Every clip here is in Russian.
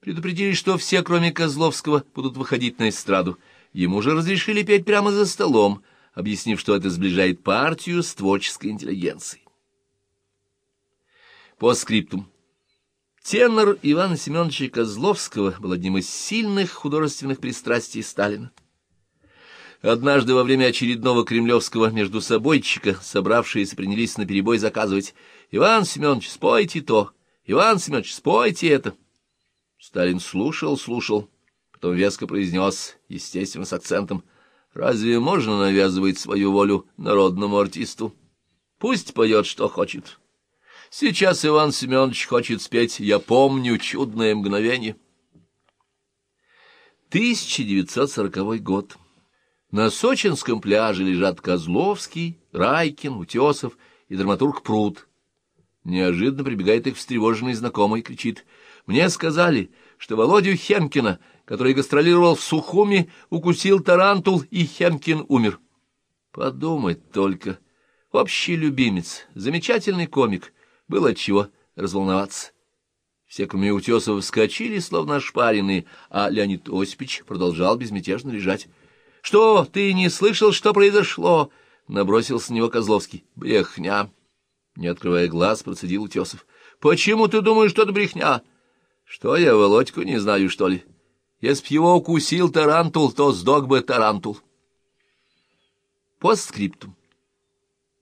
Предупредили, что все, кроме Козловского, будут выходить на эстраду. Ему же разрешили петь прямо за столом, объяснив, что это сближает партию с творческой интеллигенцией. По скриптум. Тенор Ивана Семеновича Козловского был одним из сильных художественных пристрастий Сталина. Однажды во время очередного кремлевского междусобойчика собравшиеся принялись наперебой заказывать «Иван Семенович, спойте то! Иван Семенович, спойте это!» Сталин слушал, слушал, потом веско произнес, естественно, с акцентом, «Разве можно навязывать свою волю народному артисту? Пусть поет, что хочет. Сейчас Иван Семенович хочет спеть «Я помню чудное мгновение». 1940 год. На сочинском пляже лежат Козловский, Райкин, Утесов и драматург Прут. Неожиданно прибегает их встревоженный знакомый и кричит — мне сказали, что Володю Хенкина, который гастролировал в Сухуми, укусил тарантул, и Хенкин умер. Подумать только. Общий любимец, замечательный комик. Было отчего разволноваться. Все, кроме Утесова, вскочили, словно ошпаренные, а Леонид Осипович продолжал безмятежно лежать. — Что, ты не слышал, что произошло? — набросился на него Козловский. — Брехня. Не открывая глаз, процедил Утесов. — Почему ты думаешь, что это брехня? Что я, Володьку, не знаю, что ли? Если б его укусил тарантул, то сдох бы тарантул. Постскриптум.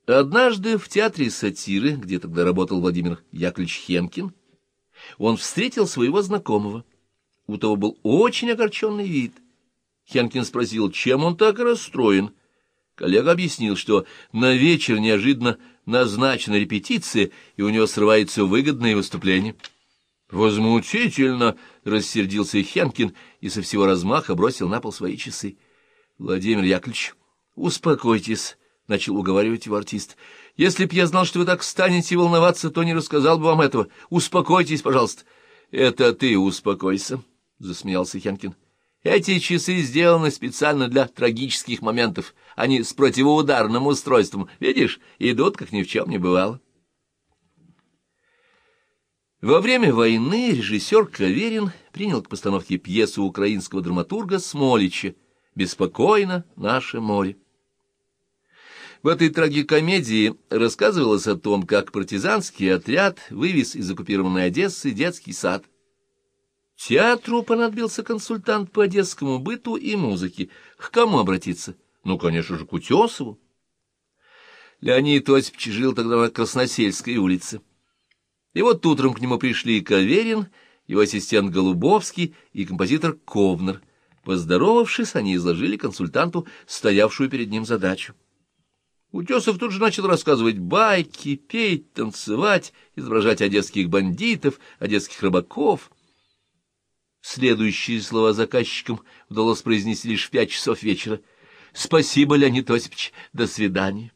Однажды в театре сатиры, где тогда работал Владимир Яковлевич Хенкин, он встретил своего знакомого. У того был очень огорченный вид. Хенкин спросил, чем он так расстроен. Коллега объяснил, что на вечер неожиданно назначена репетиция, и у него срывается выгодное выступление. «Возмутительно!» — рассердился Хенкин и со всего размаха бросил на пол свои часы. «Владимир Яковлевич, успокойтесь», — начал уговаривать его артист. «Если б я знал, что вы так станете волноваться, то не рассказал бы вам этого. Успокойтесь, пожалуйста». «Это ты успокойся», — засмеялся Хенкин. «Эти часы сделаны специально для трагических моментов, а не с противоударным устройством. Видишь, идут, как ни в чем не бывало». Во время войны режиссер Каверин принял к постановке пьесу украинского драматурга Смолича «Беспокойно наше море». В этой трагикомедии рассказывалось о том, как партизанский отряд вывез из оккупированной Одессы детский сад. Театру понадобился консультант по одесскому быту и музыке. К кому обратиться? Ну, конечно же, к Утесову. Леонид Осипович жил тогда на Красносельской улице. И вот утром к нему пришли Каверин, его ассистент Голубовский и композитор Ковнер. Поздоровавшись, они изложили консультанту стоявшую перед ним задачу. Утесов тут же начал рассказывать байки, петь, танцевать, изображать одесских бандитов, одесских рыбаков. Следующие слова заказчикам удалось произнести лишь в пять часов вечера. «Спасибо, Леонид Осипович, до свидания».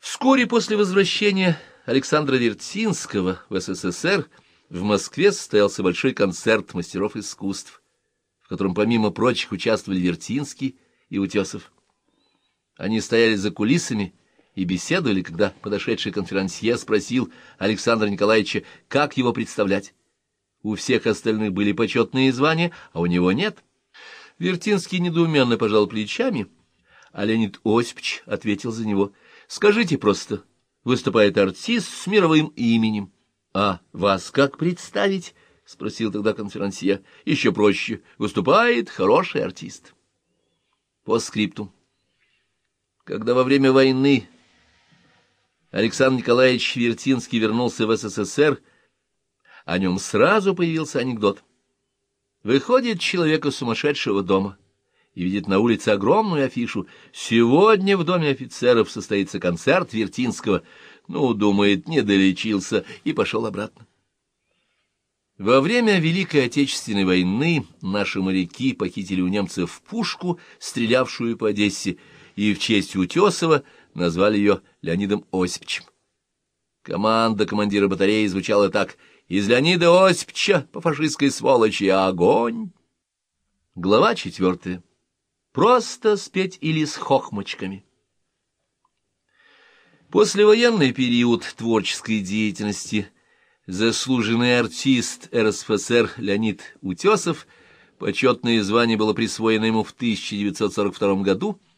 Вскоре после возвращения Александра Вертинского в СССР в Москве состоялся большой концерт мастеров искусств, в котором помимо прочих участвовали Вертинский и Утесов. Они стояли за кулисами и беседовали, когда подошедший конферансье спросил Александра Николаевича, как его представлять. У всех остальных были почетные звания, а у него нет. Вертинский недоуменно пожал плечами, а Леонид Осипович ответил за него — Скажите просто, выступает артист с мировым именем. — А вас как представить? — спросил тогда конферансье. — Еще проще. Выступает хороший артист. По скрипту. Когда во время войны Александр Николаевич Вертинский вернулся в СССР, о нем сразу появился анекдот. Выходит человека сумасшедшего дома и видит на улице огромную афишу. Сегодня в Доме офицеров состоится концерт Вертинского. Ну, думает, не долечился и пошел обратно. Во время Великой Отечественной войны наши моряки похитили у немцев пушку, стрелявшую по Одессе, и в честь Утесова назвали ее Леонидом Осиповичем. Команда командира батареи звучала так «Из Леонида Осиповича по фашистской сволочи огонь!» Глава четвертая Просто спеть или с хохмочками. Послевоенный период творческой деятельности заслуженный артист РСФСР Леонид Утесов, почетное звание было присвоено ему в 1942 году –